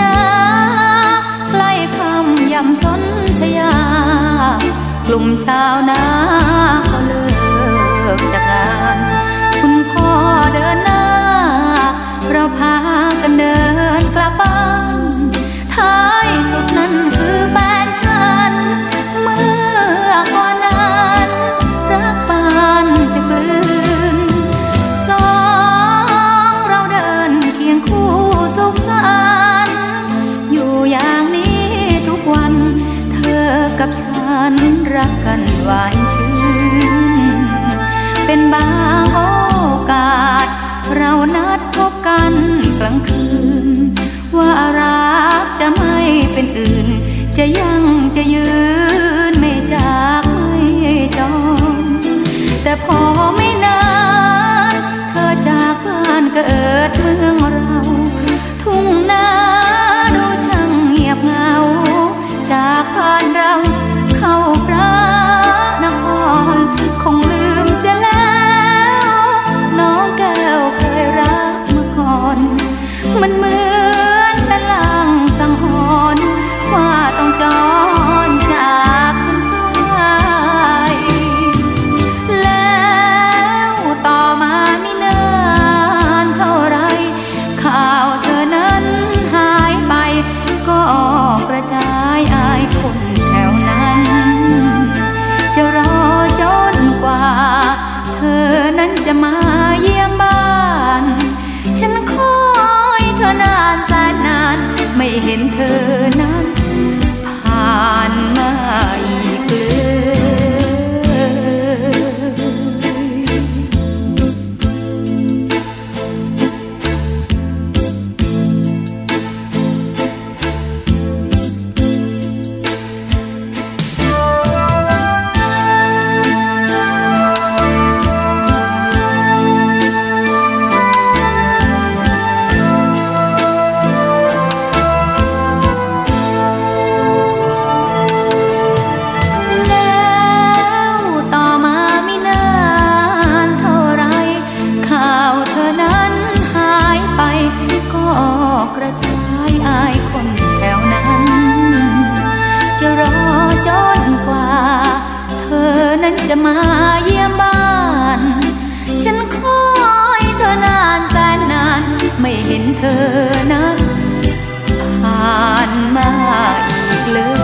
นาใกล้คำยำสนธยากลุ่มชาวนา นรักกันหวานชื่น เป็นบางโอกาส เรานัดพบกันกลางคืน ว่ารักจะไม่เป็นอื่น จะยังจะยืนไม่จากไม่จองแต่พอไม่นาน เธอจากบ้านเกิดเมืองเรา เห็นเธอนั้น ชายอายคนแถวนั้น จะรอจนกว่า เธอนั้นจะมาเยี่ยมบ้าน ฉันคอยเธอนานแสนนาน ไม่เห็นเธอนั้นผ่านมาอีกเลย